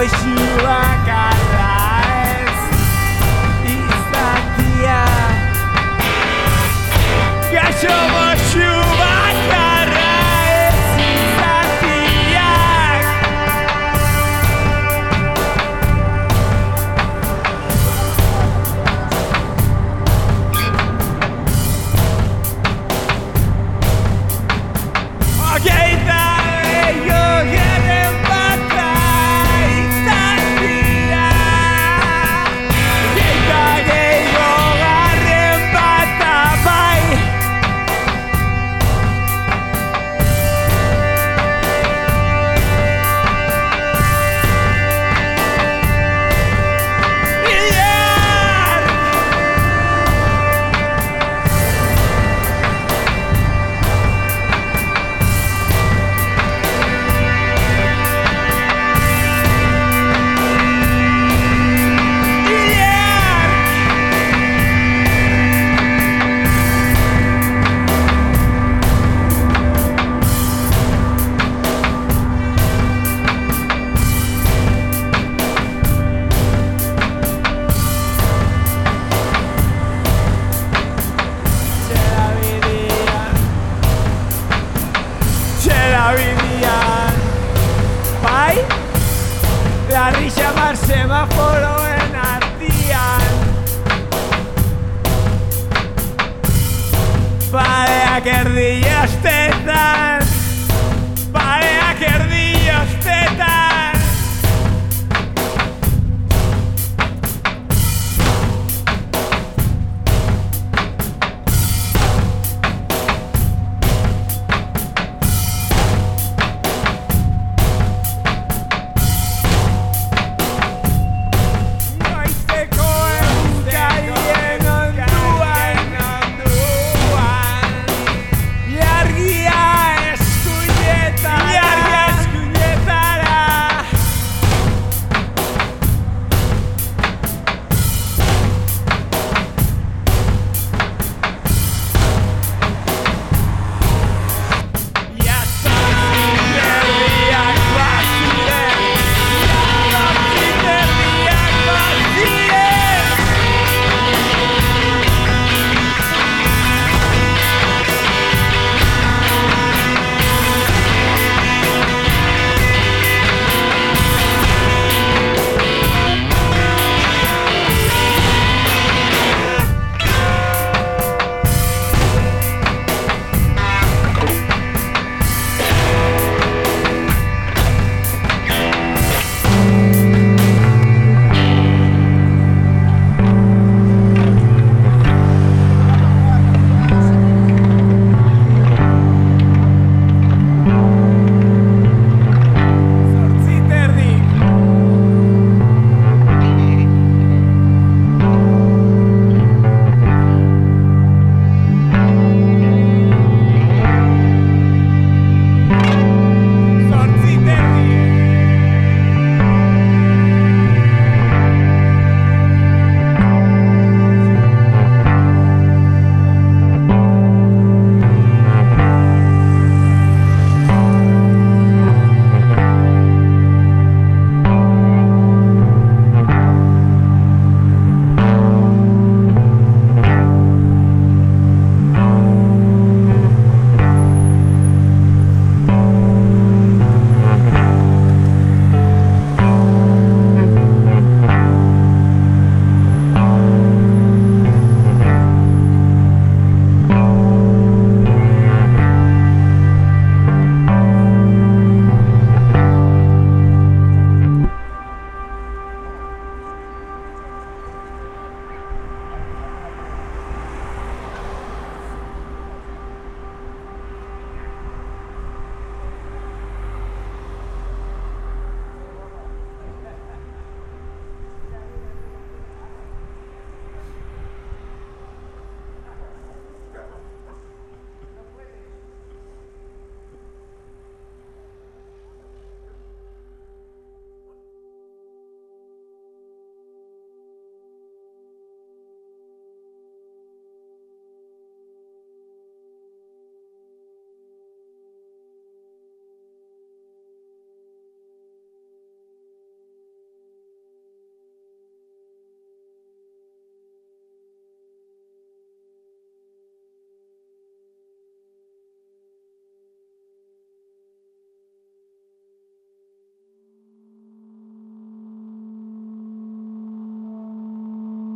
开心 Larri xamar semaforoen artian Badeak erdi aste